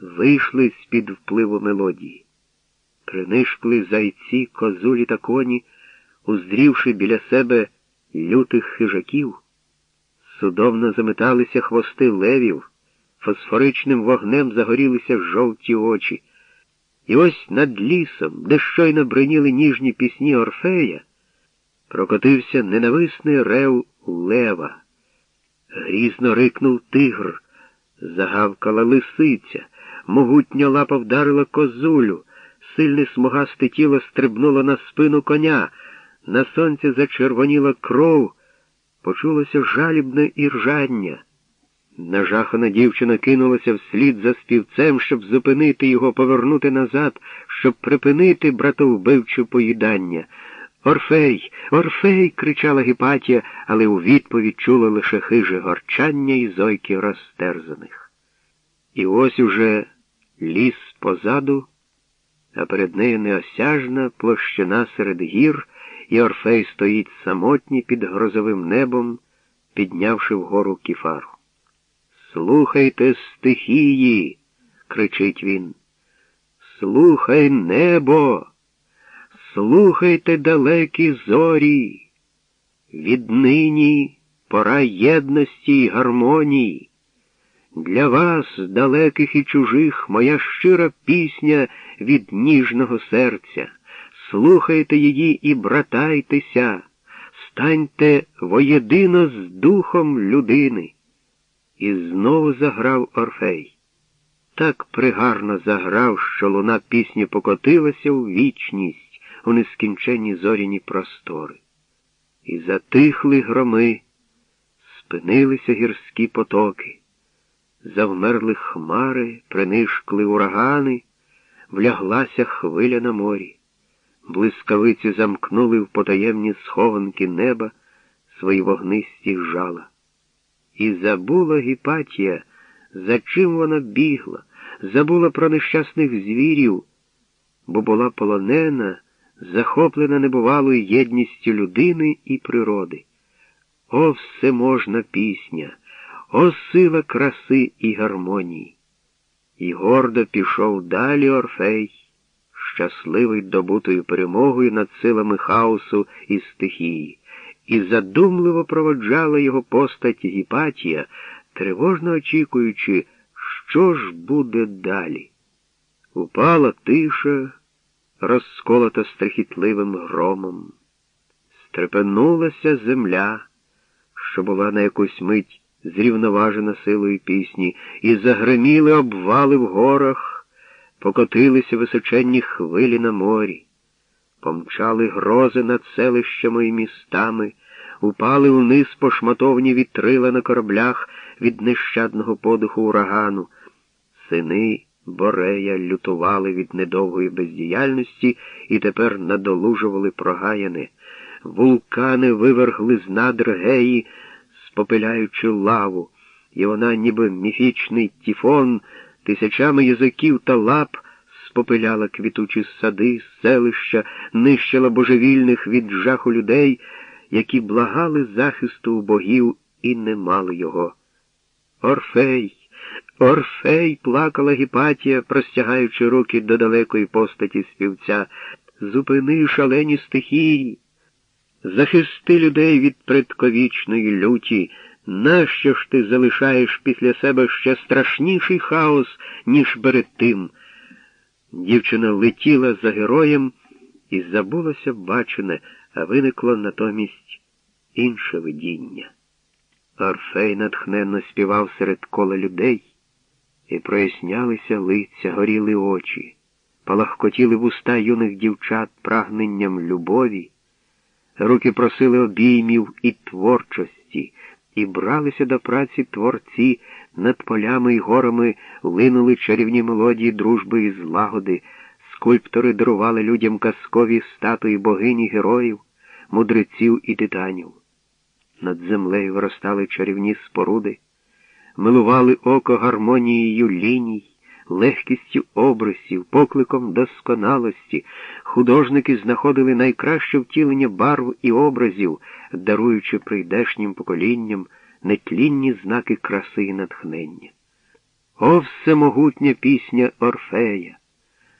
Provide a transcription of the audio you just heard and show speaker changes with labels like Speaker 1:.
Speaker 1: вийшли з-під впливу мелодії. Принишкли зайці, козулі та коні, уздрівши біля себе лютих хижаків, судомно заметалися хвости левів, фосфоричним вогнем загорілися жовті очі. І ось над лісом, де щойно бриніли ніжні пісні Орфея, прокотився ненависний рев лева. Грізно рикнув тигр, загавкала лисиця, могутня лапа вдарила козулю, сильне смугасте тіло стрибнуло на спину коня, на сонці зачервоніла кров, почулося жалібне іржання. Нажахана дівчина кинулася вслід за співцем, щоб зупинити його, повернути назад, щоб припинити братовбивче поїдання. Орфей, Орфей. кричала Гіпатія, але у відповідь чула лише хиже горчання і зойки розтерзаних. І ось уже ліс позаду, а перед нею неосяжна площина серед гір, і Орфей стоїть самотній під грозовим небом, піднявши вгору кіфару. Слухайте стихії, кричить він. Слухай небо, слухайте далекі зорі. Віднині пора єдності й гармонії. Для вас, далеких і чужих, моя щира пісня від ніжного серця. Слухайте її і братайтеся, станьте воєдино з духом людини. І знову заграв Орфей. Так пригарно заграв, що луна пісні покотилася у вічність, у нескінченні зоряні простори. І затихли громи, спинилися гірські потоки, завмерли хмари, принишкли урагани, вляглася хвиля на морі. Блискавиці замкнули в потаємні схованки неба свої вогнисті жала. І забула Гіпатія, за чим вона бігла, забула про нещасних звірів, бо була полонена, захоплена небувалою єдністю людини і природи. О, всеможна пісня, о сила краси і гармонії. І гордо пішов далі Орфей, щасливий добутою перемогою над силами хаосу і стихії і задумливо проводжала його постать Гіпатія, тривожно очікуючи, що ж буде далі. Упала тиша, розколота страхітливим громом. Стрепенулася земля, що була на якусь мить зрівноважена силою пісні, і загриміли обвали в горах, покотилися височенні хвилі на морі. Помчали грози над селищами і містами, упали вниз пошматовні вітрила на кораблях від нещадного подуху урагану. Сини Борея лютували від недовгої бездіяльності і тепер надолужували прогаяне. Вулкани вивергли з надр геї, спопиляючи лаву, і вона, ніби міфічний тіфон, тисячами язиків та лап спопиляла квітучі сади, селища, нищила божевільних від жаху людей, які благали захисту у богів і не мали його. Орфей, Орфей, плакала Гіпатія, простягаючи руки до далекої постаті співця. Зупини шалені стихії, захисти людей від предковічної люті. Нащо ж ти залишаєш після себе ще страшніший хаос, ніж перед тим? Дівчина летіла за героєм і забулося бачене, а виникло натомість інше видіння. Орфей натхненно співав серед кола людей, і прояснялися лиця, горіли очі, палахкотіли вуста юних дівчат прагненням любові, руки просили обіймів і творчості, і бралися до праці творці. Над полями й горами линули чарівні мелодії дружби і злагоди, скульптори дарували людям казкові статуї богині героїв, мудреців і титанів. Над землею виростали чарівні споруди, милували око гармонією ліній, легкістю обрисів, покликом досконалості, художники знаходили найкраще втілення барв і образів, даруючи прийдешнім поколінням нетлінні знаки краси і натхнення. О всемогутня пісня Орфея!